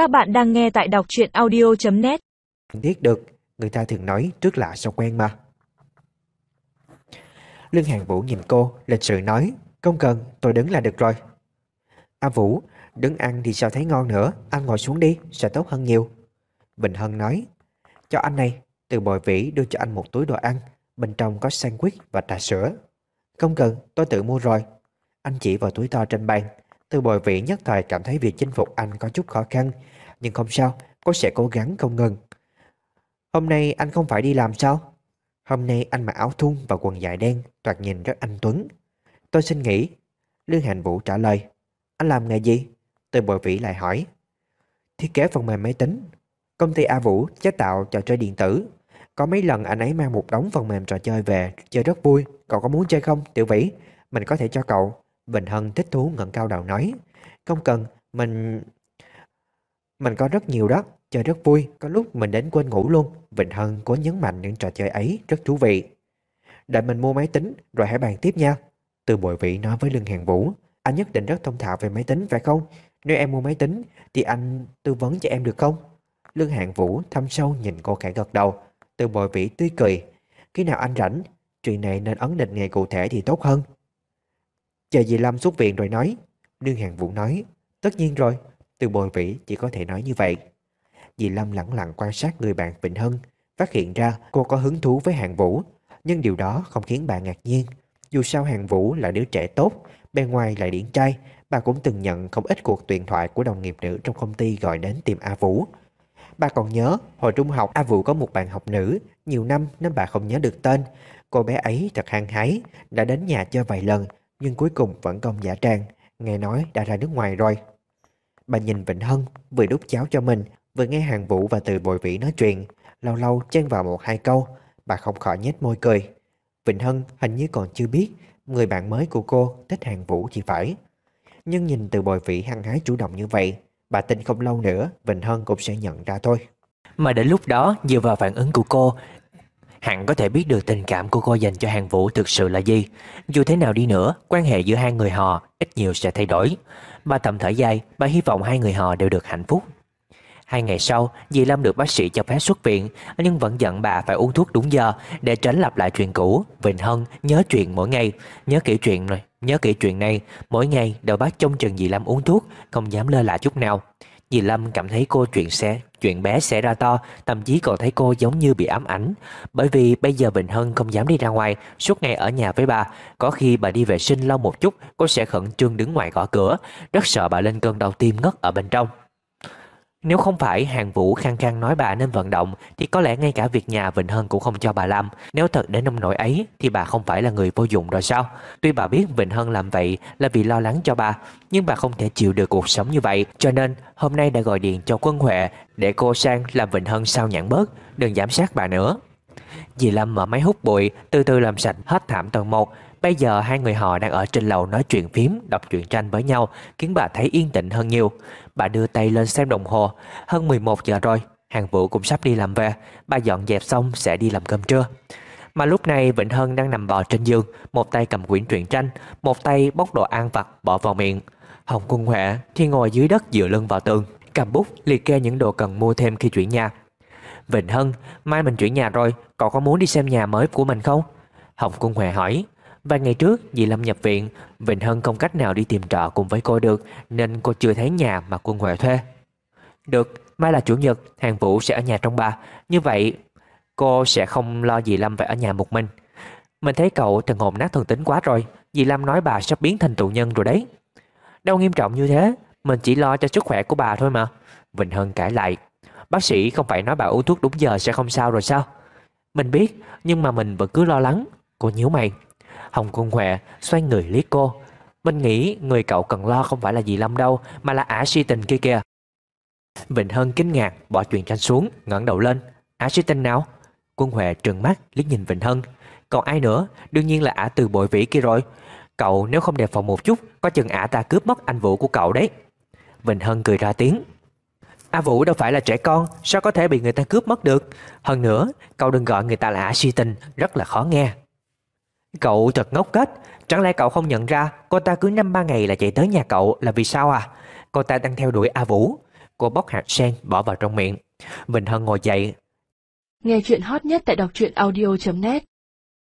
Các bạn đang nghe tại đọc truyện audio.net Biết được, người ta thường nói trước lạ sau quen mà. Lương Hàng Vũ nhìn cô, lịch sự nói, không cần, tôi đứng là được rồi. A Vũ, đứng ăn thì sao thấy ngon nữa, anh ngồi xuống đi, sẽ tốt hơn nhiều. Bình Hân nói, cho anh này, từ bồi vĩ đưa cho anh một túi đồ ăn, bên trong có sandwich và trà sữa. Không cần, tôi tự mua rồi. Anh chỉ vào túi to trên bàn, từ bồi vĩ nhất thời cảm thấy việc chinh phục anh có chút khó khăn, nhưng không sao, cô sẽ cố gắng không ngừng. Hôm nay anh không phải đi làm sao? Hôm nay anh mặc áo thun và quần dài đen, toạt nhìn rất anh tuấn. Tôi xin nghỉ. Lương Hành Vũ trả lời. Anh làm nghề gì? Từ bồi vĩ lại hỏi. Thiết kế phần mềm máy tính. Công ty A Vũ chế tạo trò chơi điện tử. Có mấy lần anh ấy mang một đống phần mềm trò chơi về, chơi rất vui. Cậu có muốn chơi không, Tiểu Vĩ? Mình có thể cho cậu. Vịnh Hân thích thú ngẩng cao đầu nói. Không cần, mình... Mình có rất nhiều đó, chơi rất vui, có lúc mình đến quên ngủ luôn. Vịnh Hân có nhấn mạnh những trò chơi ấy rất thú vị. Đợi mình mua máy tính rồi hãy bàn tiếp nha. Từ bội vị nói với Lương Hàng Vũ, anh nhất định rất thông thạo về máy tính phải không? Nếu em mua máy tính thì anh tư vấn cho em được không? Lương Hàng Vũ thăm sâu nhìn cô khẽ gật đầu. Từ bội vị tươi cười. Khi nào anh rảnh, chuyện này nên ấn định ngày cụ thể thì tốt hơn. Chờ dì Lâm xuất viện rồi nói. đương Hàng Vũ nói, tất nhiên rồi. Từ bồi vĩ chỉ có thể nói như vậy. Dì Lâm lặng lặng quan sát người bạn Vịnh Hân, phát hiện ra cô có hứng thú với Hàng Vũ, nhưng điều đó không khiến bà ngạc nhiên. Dù sao Hàng Vũ là đứa trẻ tốt, bên ngoài lại điển trai, bà cũng từng nhận không ít cuộc điện thoại của đồng nghiệp nữ trong công ty gọi đến tìm A Vũ. Bà còn nhớ, hồi trung học A Vũ có một bạn học nữ, nhiều năm nên bà không nhớ được tên. Cô bé ấy thật hăng hái, đã đến nhà chơi vài lần, nhưng cuối cùng vẫn công giả trang, nghe nói đã ra nước ngoài rồi. Bà nhìn Vịnh Hân, vừa đút cháo cho mình, vừa nghe hàng vũ và từ bồi vĩ nói chuyện. Lâu lâu chen vào một hai câu, bà không khỏi nhếch môi cười. Vịnh Hân hình như còn chưa biết người bạn mới của cô thích hàng vũ thì phải. Nhưng nhìn từ bồi vĩ hăng hái chủ động như vậy, bà tin không lâu nữa Vịnh Hân cũng sẽ nhận ra thôi. Mà đến lúc đó, dựa vào phản ứng của cô, Hẳn có thể biết được tình cảm của cô dành cho Hàng Vũ thực sự là gì. Dù thế nào đi nữa, quan hệ giữa hai người họ ít nhiều sẽ thay đổi. Bà thầm thở dài, bà hy vọng hai người họ đều được hạnh phúc. Hai ngày sau, dì Lâm được bác sĩ cho phép xuất viện, nhưng vẫn dặn bà phải uống thuốc đúng giờ để tránh lặp lại chuyện cũ. Vịnh Hân nhớ chuyện mỗi ngày, nhớ kỹ chuyện này, nhớ kỹ chuyện này, mỗi ngày đều bác trông chừng dì Lâm uống thuốc, không dám lơ là chút nào. Dì Lâm cảm thấy cô chuyện sẽ chuyện bé sẽ ra to, thậm chí còn thấy cô giống như bị ám ảnh. Bởi vì bây giờ Bình Hân không dám đi ra ngoài, suốt ngày ở nhà với bà. Có khi bà đi vệ sinh lâu một chút, cô sẽ khẩn trương đứng ngoài gõ cửa, rất sợ bà lên cơn đau tim ngất ở bên trong. Nếu không phải hàng vũ khăng khăng nói bà nên vận động thì có lẽ ngay cả việc nhà Vịnh Hân cũng không cho bà làm. Nếu thật đến nông nỗi ấy thì bà không phải là người vô dụng rồi sao? Tuy bà biết Vịnh Hân làm vậy là vì lo lắng cho bà, nhưng bà không thể chịu được cuộc sống như vậy. Cho nên hôm nay đã gọi điện cho Quân Huệ để cô sang làm Vịnh Hân sao nhãn bớt, đừng giám sát bà nữa. Dì Lâm mở máy hút bụi, từ từ làm sạch hết thảm tầng 1. Bây giờ hai người họ đang ở trên lầu nói chuyện phím, đọc truyện tranh với nhau, khiến bà thấy yên tĩnh hơn nhiều. Bà đưa tay lên xem đồng hồ, hơn 11 giờ rồi, hàng vũ cũng sắp đi làm về, bà dọn dẹp xong sẽ đi làm cơm trưa. Mà lúc này Vịnh Hân đang nằm bò trên giường, một tay cầm quyển truyện tranh, một tay bóc đồ ăn vặt bỏ vào miệng. Hồng Quân Huệ thì ngồi dưới đất dựa lưng vào tường, cầm bút liệt kê những đồ cần mua thêm khi chuyển nhà. Vịnh Hân, mai mình chuyển nhà rồi, cậu có muốn đi xem nhà mới của mình không? Hồng Quân Huệ hỏi. Vài ngày trước, dì Lâm nhập viện, Vịnh Hân không cách nào đi tìm trọ cùng với cô được, nên cô chưa thấy nhà mà Quân Huệ thuê. Được, mai là chủ nhật, hàng vũ sẽ ở nhà trong bà. Như vậy, cô sẽ không lo dì Lâm phải ở nhà một mình. Mình thấy cậu thần hồn nát thần tính quá rồi, dì Lâm nói bà sắp biến thành tù nhân rồi đấy. Đâu nghiêm trọng như thế, mình chỉ lo cho sức khỏe của bà thôi mà. Vịnh Hân cãi lại. Bác sĩ không phải nói bà uống thuốc đúng giờ sẽ không sao rồi sao? Mình biết, nhưng mà mình vẫn cứ lo lắng. Cô nhíu mày. Hồng Quân Huệ xoay người liếc cô. Mình nghĩ người cậu cần lo không phải là dì Lâm đâu, mà là ả si tình kia kìa. Vịnh Hân kinh ngạc, bỏ chuyện tranh xuống, ngẩng đầu lên. Ả si tình nào? Quân Huệ trừng mắt, liếc nhìn Vịnh Hân. Còn ai nữa? Đương nhiên là ả từ bội vĩ kia rồi. Cậu nếu không đề phòng một chút, có chừng ả ta cướp mất anh Vũ của cậu đấy. Vịnh Hân cười ra tiếng. A Vũ đâu phải là trẻ con, sao có thể bị người ta cướp mất được? Hơn nữa, cậu đừng gọi người ta là A si tình, rất là khó nghe. Cậu thật ngốc kết, chẳng lẽ cậu không nhận ra cô ta cứ năm ba ngày là chạy tới nhà cậu là vì sao à? Cô ta đang theo đuổi A Vũ. Cô bóc hạt sen bỏ vào trong miệng. Vịnh Hân ngồi dậy. Nghe chuyện hot nhất tại đọc truyện audio.net